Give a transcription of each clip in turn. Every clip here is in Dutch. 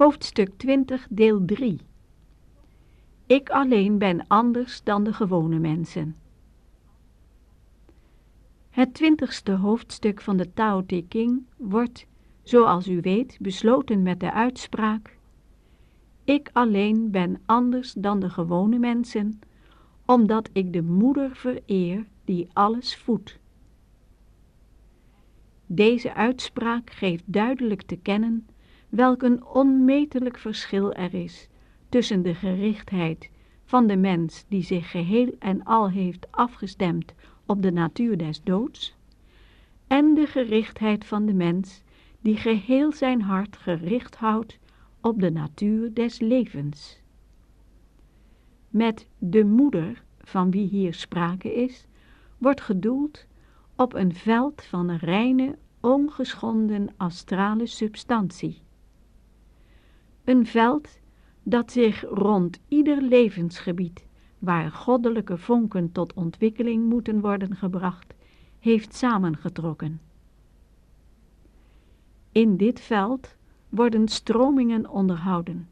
Hoofdstuk 20, deel 3 Ik alleen ben anders dan de gewone mensen. Het twintigste hoofdstuk van de Tao Te King wordt, zoals u weet, besloten met de uitspraak Ik alleen ben anders dan de gewone mensen, omdat ik de moeder vereer die alles voedt. Deze uitspraak geeft duidelijk te kennen welk een onmetelijk verschil er is tussen de gerichtheid van de mens die zich geheel en al heeft afgestemd op de natuur des doods, en de gerichtheid van de mens die geheel zijn hart gericht houdt op de natuur des levens. Met de moeder, van wie hier sprake is, wordt gedoeld op een veld van reine, ongeschonden astrale substantie. Een veld dat zich rond ieder levensgebied, waar goddelijke vonken tot ontwikkeling moeten worden gebracht, heeft samengetrokken. In dit veld worden stromingen onderhouden.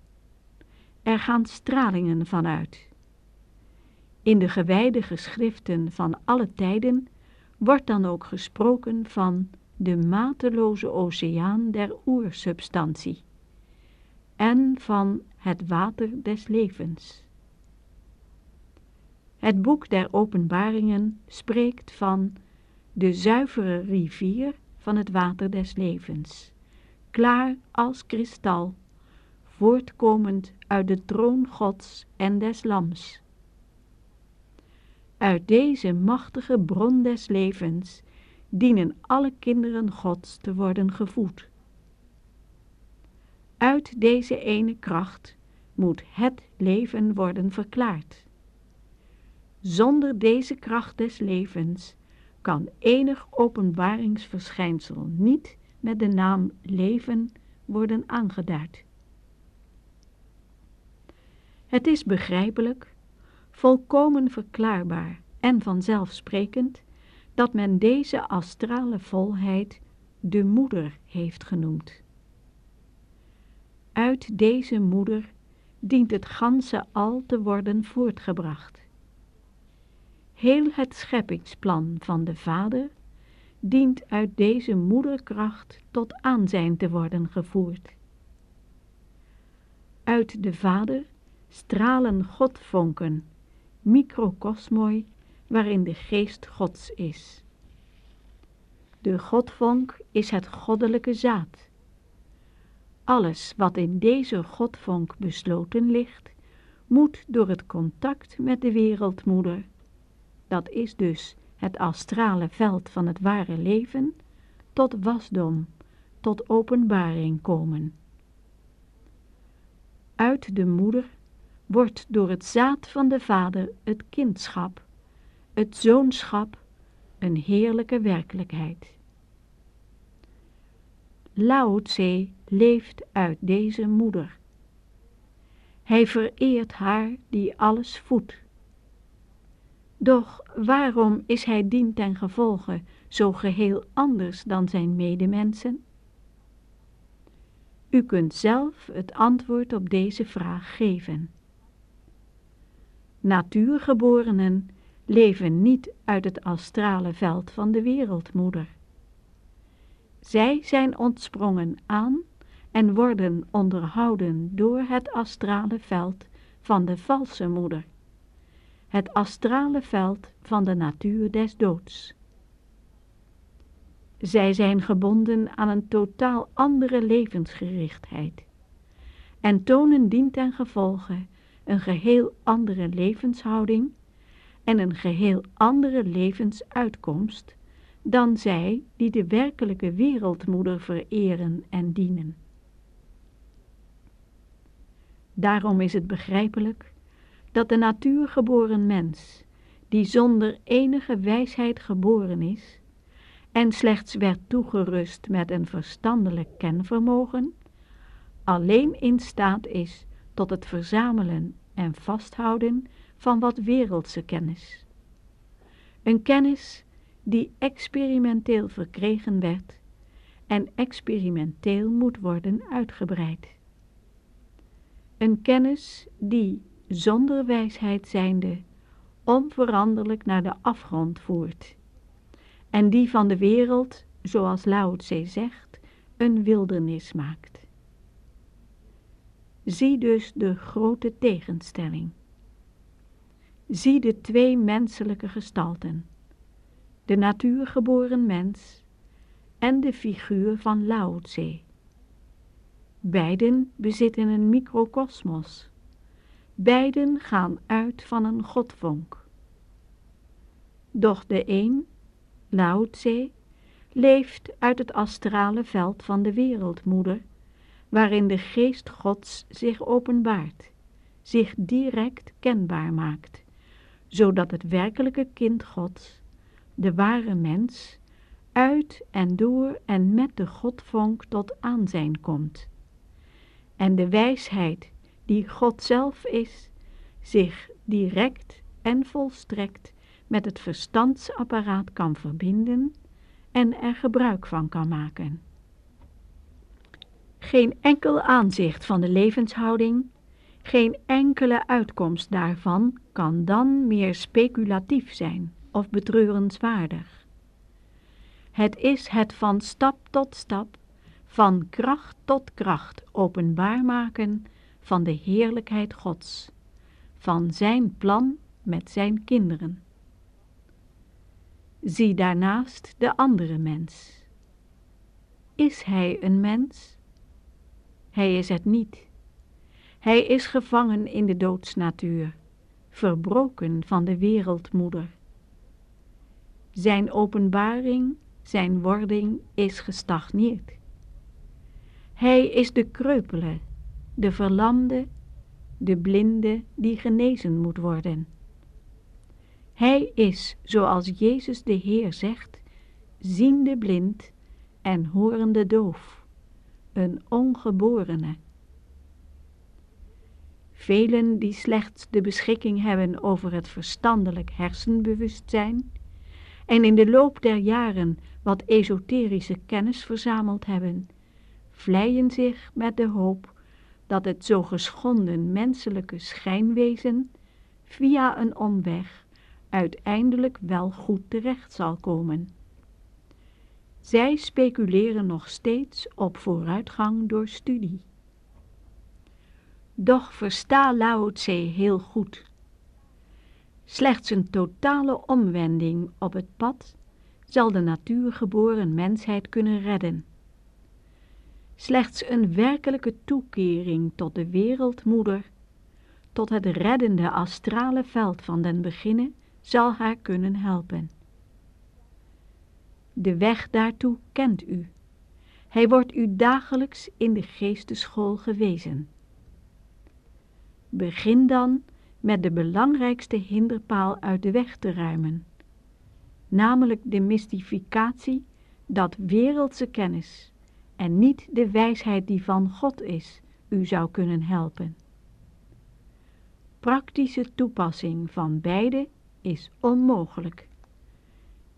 Er gaan stralingen vanuit. In de gewijde geschriften van alle tijden wordt dan ook gesproken van de mateloze oceaan der oersubstantie en van het water des levens. Het boek der openbaringen spreekt van de zuivere rivier van het water des levens, klaar als kristal, voortkomend uit de troon Gods en des Lams. Uit deze machtige bron des levens dienen alle kinderen Gods te worden gevoed. Uit deze ene kracht moet het leven worden verklaard. Zonder deze kracht des levens kan enig openbaringsverschijnsel niet met de naam leven worden aangeduid. Het is begrijpelijk, volkomen verklaarbaar en vanzelfsprekend dat men deze astrale volheid de moeder heeft genoemd. Uit deze moeder dient het ganse al te worden voortgebracht. Heel het scheppingsplan van de Vader dient uit deze moederkracht tot aanzijn te worden gevoerd. Uit de Vader stralen godvonken, microcosmoi, waarin de geest Gods is. De godvonk is het goddelijke zaad alles wat in deze godvonk besloten ligt, moet door het contact met de wereldmoeder, dat is dus het astrale veld van het ware leven, tot wasdom, tot openbaring komen. Uit de moeder wordt door het zaad van de vader het kindschap, het zoonschap, een heerlijke werkelijkheid. Lao Tse leeft uit deze moeder. Hij vereert haar die alles voedt. Doch waarom is hij dien ten gevolge zo geheel anders dan zijn medemensen? U kunt zelf het antwoord op deze vraag geven. Natuurgeborenen leven niet uit het astrale veld van de wereldmoeder. Zij zijn ontsprongen aan en worden onderhouden door het astrale veld van de valse moeder, het astrale veld van de natuur des doods. Zij zijn gebonden aan een totaal andere levensgerichtheid en tonen dien ten gevolge een geheel andere levenshouding en een geheel andere levensuitkomst dan zij die de werkelijke wereldmoeder vereren en dienen. Daarom is het begrijpelijk dat de natuurgeboren mens, die zonder enige wijsheid geboren is en slechts werd toegerust met een verstandelijk kenvermogen, alleen in staat is tot het verzamelen en vasthouden van wat wereldse kennis. Een kennis die experimenteel verkregen werd en experimenteel moet worden uitgebreid. Een kennis die, zonder wijsheid zijnde, onveranderlijk naar de afgrond voert. En die van de wereld, zoals Lao Tse zegt, een wildernis maakt. Zie dus de grote tegenstelling. Zie de twee menselijke gestalten, de natuurgeboren mens en de figuur van Lao Tse. Beiden bezitten een microcosmos. Beiden gaan uit van een godvonk. Doch de een, Lao Tse, leeft uit het astrale veld van de wereldmoeder, waarin de geest Gods zich openbaart, zich direct kenbaar maakt, zodat het werkelijke kind Gods, de ware mens, uit en door en met de godvonk tot aanzijn komt. En de wijsheid die God zelf is, zich direct en volstrekt met het verstandsapparaat kan verbinden en er gebruik van kan maken. Geen enkel aanzicht van de levenshouding, geen enkele uitkomst daarvan kan dan meer speculatief zijn of betreurenswaardig. Het is het van stap tot stap, van kracht tot kracht openbaar maken van de heerlijkheid Gods, van zijn plan met zijn kinderen. Zie daarnaast de andere mens. Is hij een mens? Hij is het niet. Hij is gevangen in de doodsnatuur, verbroken van de wereldmoeder. Zijn openbaring, zijn wording is gestagneerd. Hij is de kreupele, de verlamde, de blinde die genezen moet worden. Hij is, zoals Jezus de Heer zegt, ziende blind en horende doof, een ongeborene. Velen die slechts de beschikking hebben over het verstandelijk hersenbewustzijn en in de loop der jaren wat esoterische kennis verzameld hebben, vleien zich met de hoop dat het zo geschonden menselijke schijnwezen via een omweg uiteindelijk wel goed terecht zal komen. Zij speculeren nog steeds op vooruitgang door studie. Doch versta Lao Tse heel goed. Slechts een totale omwending op het pad zal de natuurgeboren mensheid kunnen redden. Slechts een werkelijke toekering tot de wereldmoeder, tot het reddende astrale veld van den beginnen, zal haar kunnen helpen. De weg daartoe kent u. Hij wordt u dagelijks in de geesteschool gewezen. Begin dan met de belangrijkste hinderpaal uit de weg te ruimen, namelijk de mystificatie dat wereldse kennis en niet de wijsheid die van God is, u zou kunnen helpen. Praktische toepassing van beide is onmogelijk.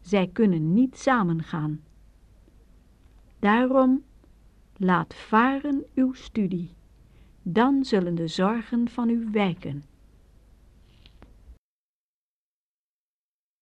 Zij kunnen niet samengaan. Daarom laat varen uw studie, dan zullen de zorgen van u wijken.